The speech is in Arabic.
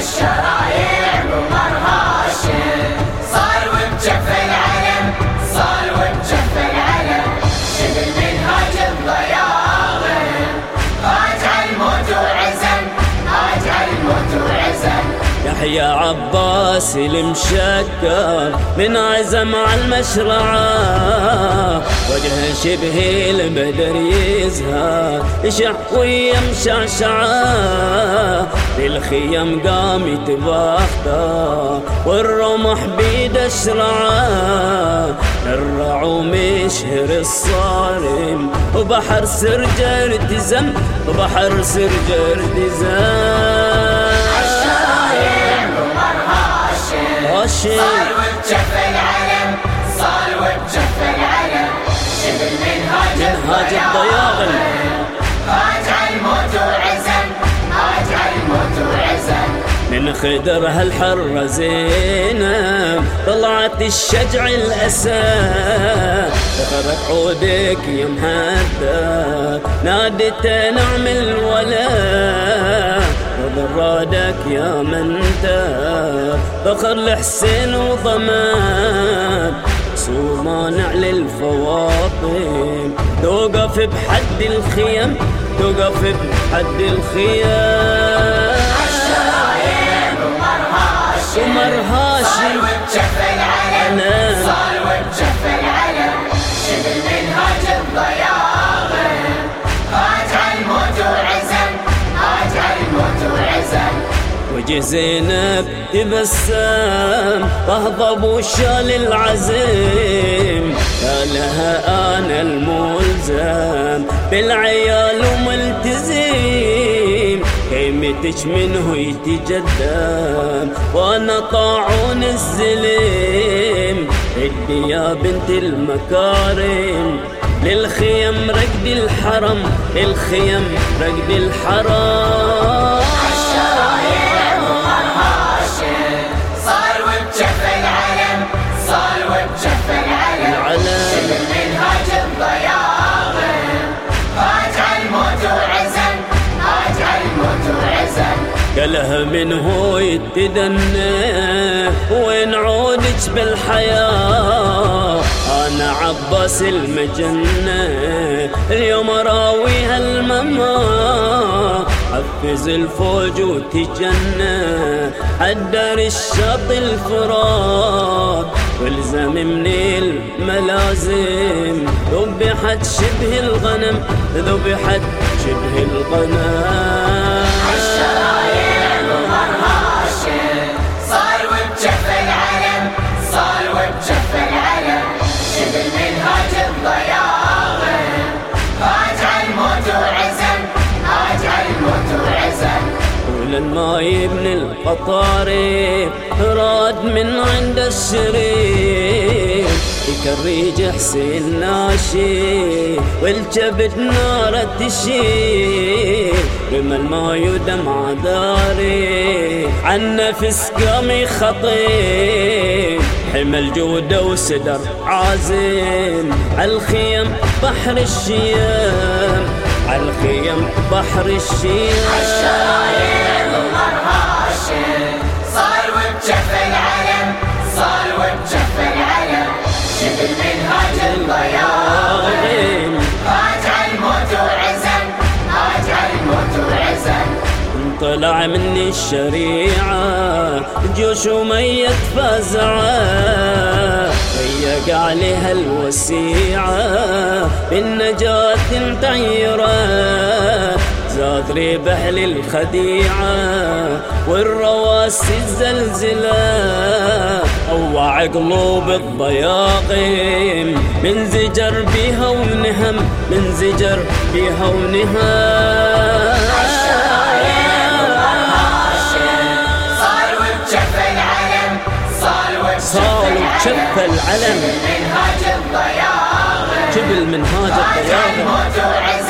Shut up. يحيى عباس المشكر من عزم على المشرعة. وجه شبه البدر يزهر يشحوي مشعشعة بالخيم قام يتبختر والرمح بيد الشرعة. الرعوم يشهر الصارم وبحر سرجر تزم وبحر سرجر تزم خدر هالحرة زينب طلعت الشجع الأسى دخلت عودك يا مهدى نادت نعم الولا. وضرادك يا من فخر الحسين وضمان مانع للفواطم. توقف بحد الخيم توقف بحد الخيم وجه زينب تبسم تهضب وشال العزيم. قالها أنا الملزم بالعيال وملتزم كيمتش منه يتجدم وأنا طاعون الزلم ادي يا بنت المكارم للخيم رقد الحرم الخيم رقد الحرم قالها من هو يتدنى وين عودك بالحياة؟ أنا عباس المجنة اليوم راوي هالمما حفز الفوج وتجنى حدر الشط الفرات والزم من الملازم ذبحت شبه الغنم ذبحت شبه الغنم. الماي من القطاري راد من عند الشريف. يكريج حسين ناشي والجبد نار تشيل بما الماي ودمع داري عن نفس قامي خطيب حمل جودة وسدر عازم عالخيم بحر الشيام عالخيم بحر الشيام عالشرايع ومرهاشم صار وبجف العلم صار وبجف العلم. شبل منهاج الضياغم هاج الموت وعزم هاج الموت وعزم طلع مني الشريعة جيوش وميت فزعة ضيق عليها الوسيعة بالنجاة متعيرة زاد ريبح للخديعة والرواسي الزلزلة. أوع قلوب الضياقم من زجر بها ونهم من زجر بها ونهم. شف العلم. جبل منهاج الضياغ